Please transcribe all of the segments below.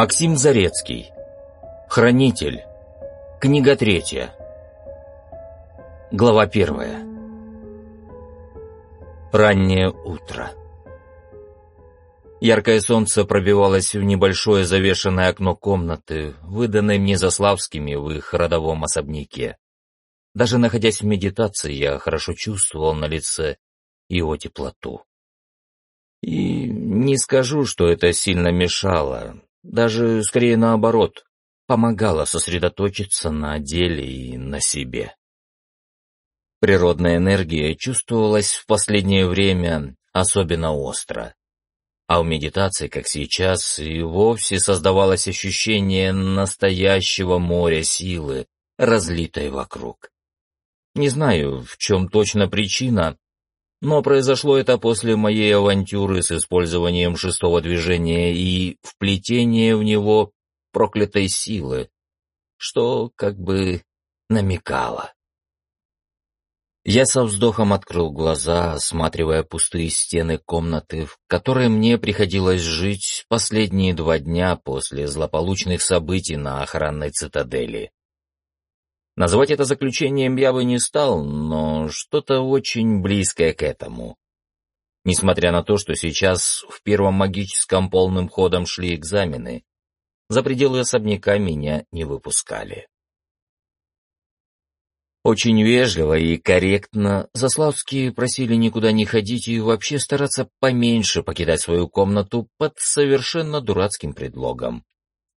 Максим Зарецкий. Хранитель. Книга третья. Глава первая. Раннее утро. Яркое солнце пробивалось в небольшое завешенное окно комнаты, выданной мне Заславскими в их родовом особняке. Даже находясь в медитации, я хорошо чувствовал на лице его теплоту. И не скажу, что это сильно мешало, даже скорее наоборот, помогало сосредоточиться на деле и на себе. Природная энергия чувствовалась в последнее время особенно остро. А у медитации, как сейчас, и вовсе создавалось ощущение настоящего моря силы, разлитой вокруг. Не знаю, в чем точно причина, но произошло это после моей авантюры с использованием шестого движения и вплетения в него проклятой силы, что как бы намекало. Я со вздохом открыл глаза, осматривая пустые стены комнаты, в которой мне приходилось жить последние два дня после злополучных событий на охранной цитадели. Назвать это заключением я бы не стал, но что-то очень близкое к этому. Несмотря на то, что сейчас в первом магическом полным ходом шли экзамены, за пределы особняка меня не выпускали. Очень вежливо и корректно Заславские просили никуда не ходить и вообще стараться поменьше покидать свою комнату под совершенно дурацким предлогом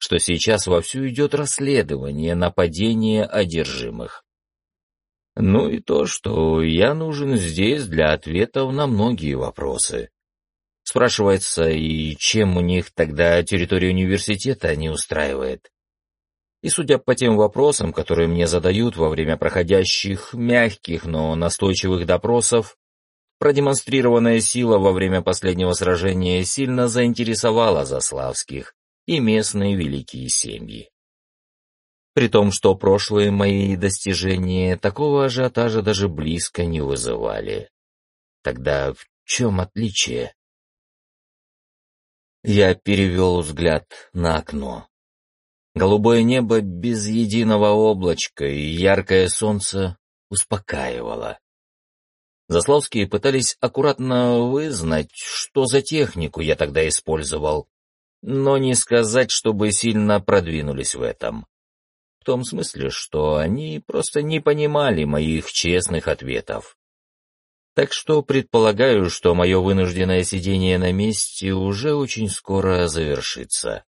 что сейчас вовсю идет расследование нападения одержимых. Ну и то, что я нужен здесь для ответов на многие вопросы. Спрашивается, и чем у них тогда территория университета не устраивает? И судя по тем вопросам, которые мне задают во время проходящих мягких, но настойчивых допросов, продемонстрированная сила во время последнего сражения сильно заинтересовала Заславских, и местные великие семьи. При том, что прошлые мои достижения такого ажиотажа даже близко не вызывали. Тогда в чем отличие? Я перевел взгляд на окно. Голубое небо без единого облачка и яркое солнце успокаивало. Заславские пытались аккуратно вызнать, что за технику я тогда использовал, но не сказать, чтобы сильно продвинулись в этом. В том смысле, что они просто не понимали моих честных ответов. Так что предполагаю, что мое вынужденное сидение на месте уже очень скоро завершится.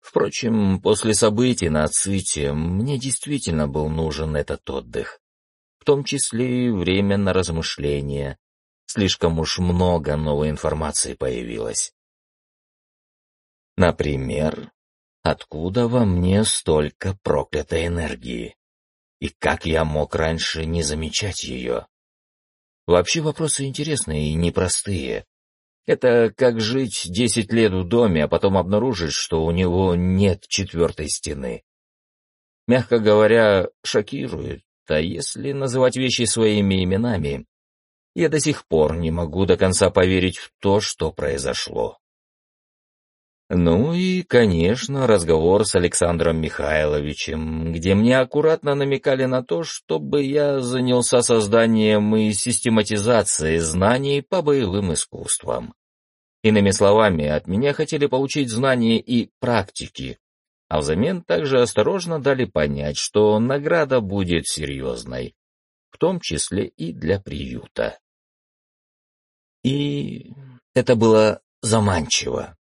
Впрочем, после событий на Ците мне действительно был нужен этот отдых. В том числе и время на размышления. Слишком уж много новой информации появилось. Например, откуда во мне столько проклятой энергии? И как я мог раньше не замечать ее? Вообще вопросы интересные и непростые. Это как жить десять лет в доме, а потом обнаружить, что у него нет четвертой стены. Мягко говоря, шокирует, а если называть вещи своими именами, я до сих пор не могу до конца поверить в то, что произошло. Ну и, конечно, разговор с Александром Михайловичем, где мне аккуратно намекали на то, чтобы я занялся созданием и систематизацией знаний по боевым искусствам. Иными словами, от меня хотели получить знания и практики, а взамен также осторожно дали понять, что награда будет серьезной, в том числе и для приюта. И это было заманчиво.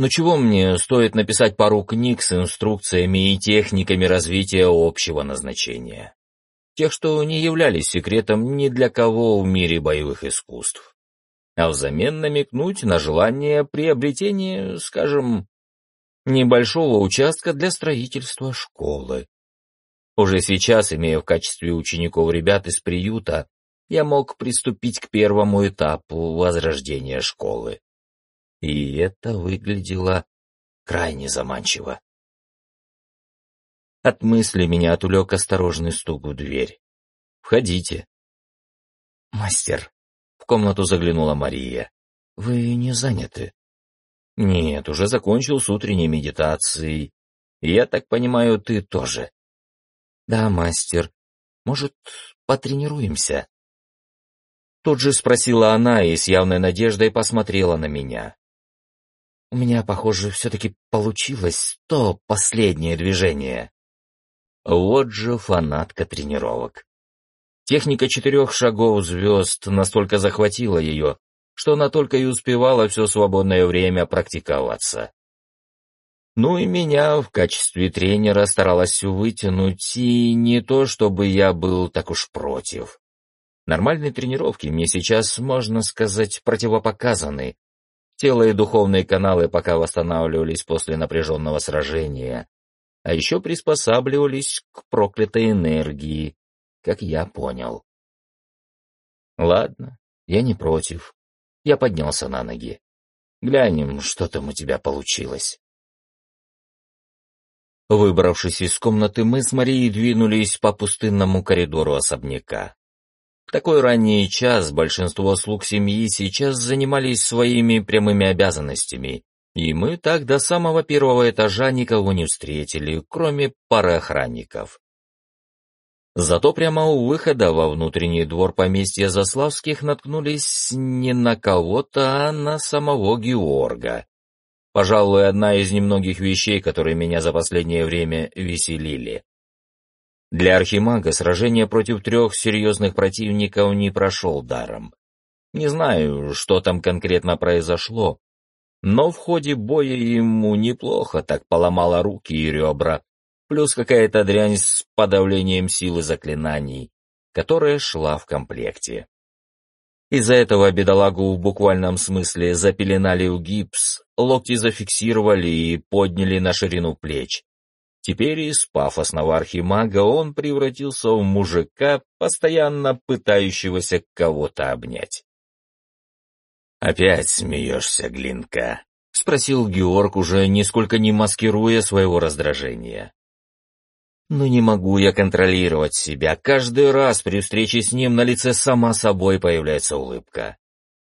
Но чего мне стоит написать пару книг с инструкциями и техниками развития общего назначения? Тех, что не являлись секретом ни для кого в мире боевых искусств. А взамен намекнуть на желание приобретения, скажем, небольшого участка для строительства школы. Уже сейчас, имея в качестве учеников ребят из приюта, я мог приступить к первому этапу возрождения школы и это выглядело крайне заманчиво. От мысли меня отвлек осторожный стук в дверь. «Входите». «Мастер», — в комнату заглянула Мария, — «вы не заняты?» Нет, уже закончил с утренней медитацией. Я так понимаю, ты тоже. Да, мастер. Может, потренируемся? Тут же спросила она и с явной надеждой посмотрела на меня. У меня, похоже, все-таки получилось то последнее движение. Вот же фанатка тренировок. Техника четырех шагов звезд настолько захватила ее, что она только и успевала все свободное время практиковаться. Ну и меня в качестве тренера старалась вытянуть, и не то, чтобы я был так уж против. Нормальные тренировки мне сейчас, можно сказать, противопоказаны. Тело и духовные каналы пока восстанавливались после напряженного сражения, а еще приспосабливались к проклятой энергии, как я понял. Ладно, я не против. Я поднялся на ноги. Глянем, что там у тебя получилось. Выбравшись из комнаты, мы с Марией двинулись по пустынному коридору особняка. Такой ранний час большинство слуг семьи сейчас занимались своими прямыми обязанностями, и мы так до самого первого этажа никого не встретили, кроме пары охранников. Зато прямо у выхода во внутренний двор поместья Заславских наткнулись не на кого-то, а на самого Георга. Пожалуй, одна из немногих вещей, которые меня за последнее время веселили. Для архимага сражение против трех серьезных противников не прошел даром. Не знаю, что там конкретно произошло, но в ходе боя ему неплохо так поломало руки и ребра, плюс какая-то дрянь с подавлением силы заклинаний, которая шла в комплекте. Из-за этого бедолагу в буквальном смысле запеленали в гипс, локти зафиксировали и подняли на ширину плеч. Теперь из пафосного архимага он превратился в мужика, постоянно пытающегося кого-то обнять. «Опять смеешься, Глинка?» — спросил Георг, уже нисколько не маскируя своего раздражения. Но не могу я контролировать себя. Каждый раз при встрече с ним на лице сама собой появляется улыбка.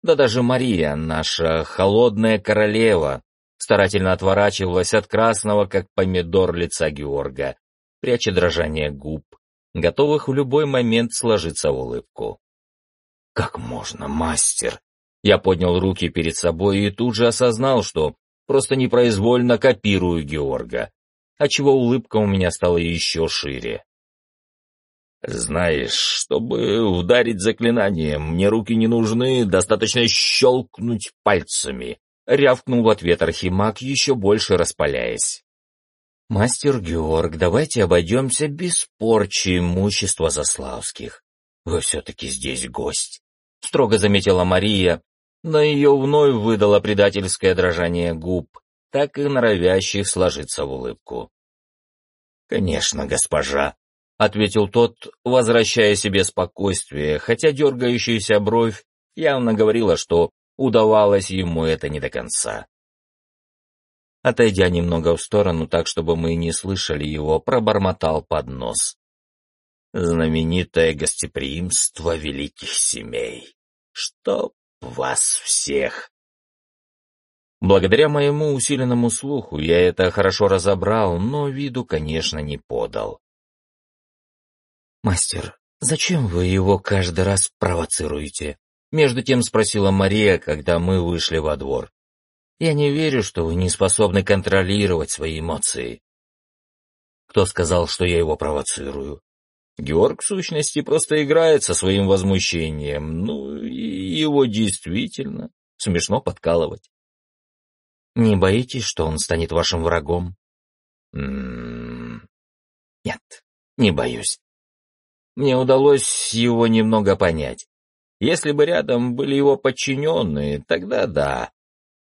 Да даже Мария, наша холодная королева, старательно отворачивалась от красного, как помидор лица Георга, пряча дрожание губ, готовых в любой момент сложиться в улыбку. «Как можно, мастер?» Я поднял руки перед собой и тут же осознал, что просто непроизвольно копирую Георга отчего улыбка у меня стала еще шире. «Знаешь, чтобы ударить заклинанием, мне руки не нужны, достаточно щелкнуть пальцами», — рявкнул в ответ Архимаг, еще больше распаляясь. «Мастер Георг, давайте обойдемся без порчи имущества Заславских. Вы все-таки здесь гость», — строго заметила Мария, но ее вновь выдало предательское дрожание губ, так и норовящих сложиться в улыбку. «Конечно, госпожа», — ответил тот, возвращая себе спокойствие, хотя дергающаяся бровь явно говорила, что удавалось ему это не до конца. Отойдя немного в сторону, так чтобы мы не слышали его, пробормотал под нос. «Знаменитое гостеприимство великих семей! Чтоб вас всех!» Благодаря моему усиленному слуху я это хорошо разобрал, но виду, конечно, не подал. «Мастер, зачем вы его каждый раз провоцируете?» Между тем спросила Мария, когда мы вышли во двор. «Я не верю, что вы не способны контролировать свои эмоции». Кто сказал, что я его провоцирую? Георг, в сущности, просто играет со своим возмущением. Ну, и его действительно смешно подкалывать. Не боитесь, что он станет вашим врагом? М -м -м нет, не боюсь. Мне удалось его немного понять. Если бы рядом были его подчиненные, тогда да.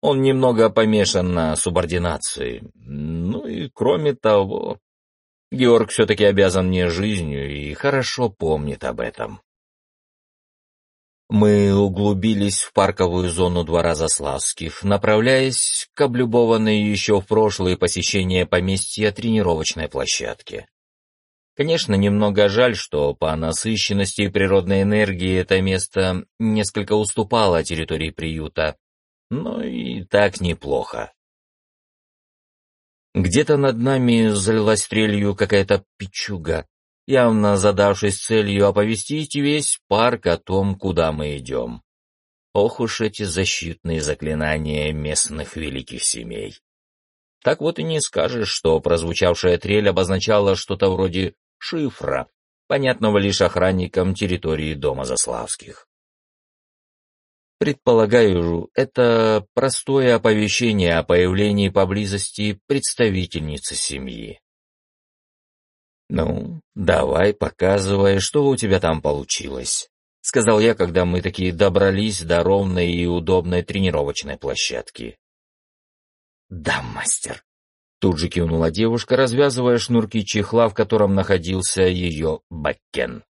Он немного помешан на субординации. Ну и кроме того, Георг все-таки обязан мне жизнью и хорошо помнит об этом. Мы углубились в парковую зону двора Заславских, направляясь к облюбованной еще в прошлые посещения поместья тренировочной площадке. Конечно, немного жаль, что по насыщенности природной энергии это место несколько уступало территории приюта, но и так неплохо. Где-то над нами залилась стрелью какая-то пичуга, явно задавшись целью оповестить весь парк о том, куда мы идем. Ох уж эти защитные заклинания местных великих семей. Так вот и не скажешь, что прозвучавшая трель обозначала что-то вроде шифра, понятного лишь охранникам территории дома Заславских. Предполагаю, это простое оповещение о появлении поблизости представительницы семьи. «Ну, давай, показывай, что у тебя там получилось», — сказал я, когда мы такие добрались до ровной и удобной тренировочной площадки. «Да, мастер», — тут же кивнула девушка, развязывая шнурки чехла, в котором находился ее бакен.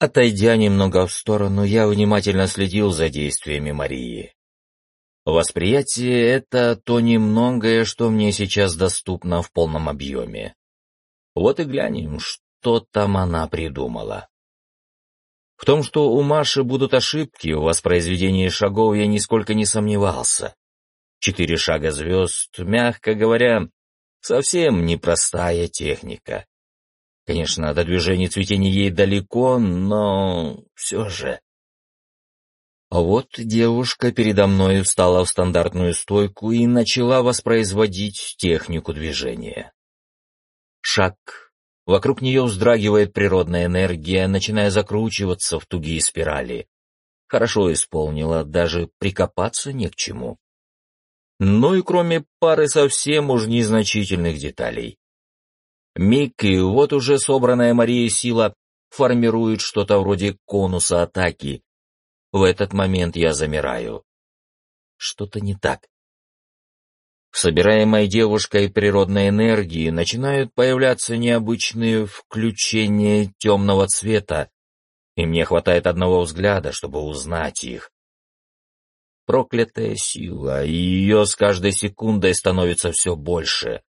Отойдя немного в сторону, я внимательно следил за действиями Марии. Восприятие — это то немногое, что мне сейчас доступно в полном объеме. Вот и глянем, что там она придумала. В том, что у Маши будут ошибки в воспроизведении шагов, я нисколько не сомневался. Четыре шага звезд, мягко говоря, совсем непростая техника. Конечно, до движения цветения ей далеко, но все же. А вот девушка передо мной встала в стандартную стойку и начала воспроизводить технику движения. Шаг. Вокруг нее вздрагивает природная энергия, начиная закручиваться в тугие спирали. Хорошо исполнила, даже прикопаться не к чему. Ну и кроме пары совсем уж незначительных деталей. Миг, и вот уже собранная Марией сила формирует что-то вроде конуса атаки. В этот момент я замираю. Что-то не так. В собираемой девушкой природной энергии начинают появляться необычные включения темного цвета, и мне хватает одного взгляда, чтобы узнать их. Проклятая сила, и ее с каждой секундой становится все больше.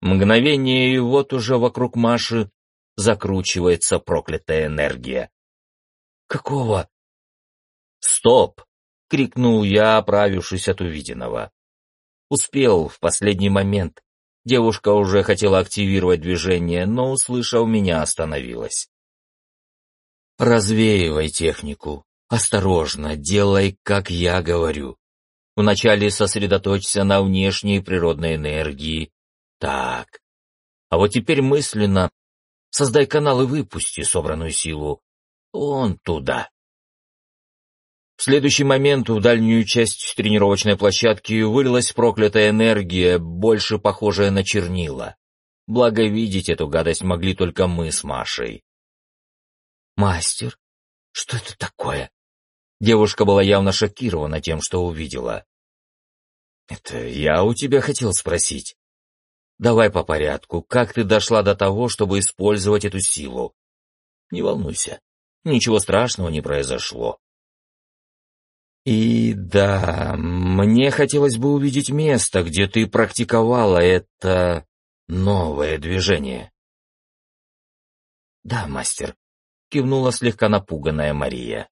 Мгновение, и вот уже вокруг Маши закручивается проклятая энергия. «Какого?» «Стоп!» — крикнул я, оправившись от увиденного. Успел в последний момент. Девушка уже хотела активировать движение, но, услышав меня, остановилась. «Развеивай технику. Осторожно, делай, как я говорю. Вначале сосредоточься на внешней природной энергии. Так. А вот теперь мысленно создай канал и выпусти собранную силу. Он туда». В следующий момент в дальнюю часть тренировочной площадки вылилась проклятая энергия, больше похожая на чернила. Благо видеть эту гадость могли только мы с Машей. «Мастер, что это такое?» Девушка была явно шокирована тем, что увидела. «Это я у тебя хотел спросить. Давай по порядку, как ты дошла до того, чтобы использовать эту силу? Не волнуйся, ничего страшного не произошло. И да, мне хотелось бы увидеть место, где ты практиковала это новое движение. Да, мастер, кивнула слегка напуганная Мария.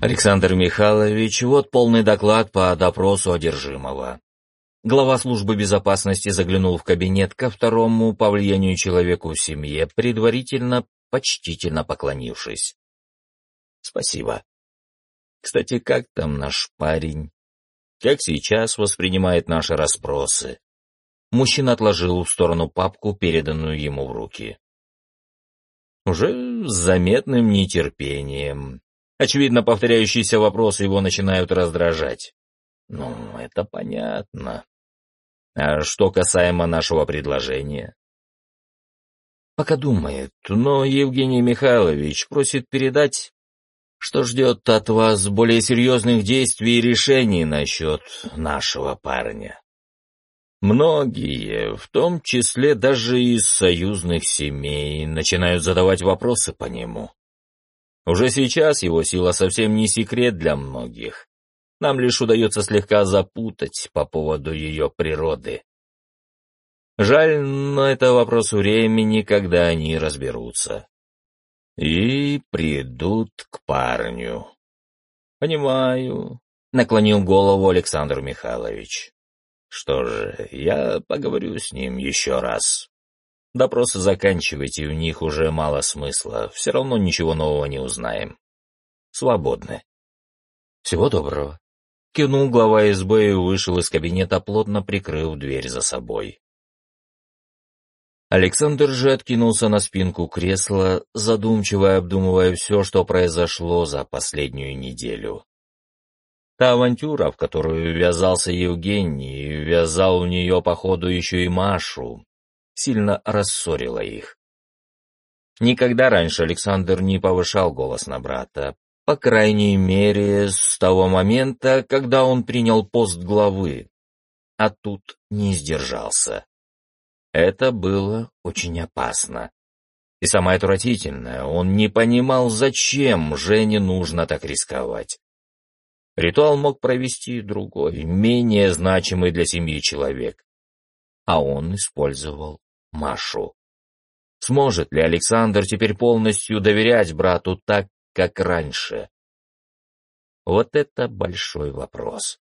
Александр Михайлович, вот полный доклад по допросу одержимого. Глава службы безопасности заглянул в кабинет ко второму по влиянию человеку в семье, предварительно, почтительно поклонившись. Спасибо. Кстати, как там наш парень? Как сейчас воспринимает наши расспросы? Мужчина отложил в сторону папку, переданную ему в руки. Уже с заметным нетерпением. Очевидно, повторяющиеся вопросы его начинают раздражать. Ну, это понятно. А что касаемо нашего предложения? Пока думает, но Евгений Михайлович просит передать, что ждет от вас более серьезных действий и решений насчет нашего парня. Многие, в том числе даже из союзных семей, начинают задавать вопросы по нему. Уже сейчас его сила совсем не секрет для многих. Нам лишь удается слегка запутать по поводу ее природы. Жаль, но это вопрос времени, когда они разберутся. И придут к парню. Понимаю, наклонил голову Александр Михайлович. Что же, я поговорю с ним еще раз. Допросы заканчивайте, у них уже мало смысла, все равно ничего нового не узнаем. Свободны. Всего доброго. Кивнул глава СБ и вышел из кабинета, плотно прикрыв дверь за собой. Александр же откинулся на спинку кресла, задумчиво обдумывая все, что произошло за последнюю неделю. Та авантюра, в которую ввязался Евгений, ввязал в нее, походу, еще и Машу, сильно рассорила их. Никогда раньше Александр не повышал голос на брата, по крайней мере, с того момента, когда он принял пост главы, а тут не сдержался. Это было очень опасно. И самое отвратительное, он не понимал, зачем Жене нужно так рисковать. Ритуал мог провести другой, менее значимый для семьи человек. А он использовал Машу. Сможет ли Александр теперь полностью доверять брату так, как раньше? Вот это большой вопрос.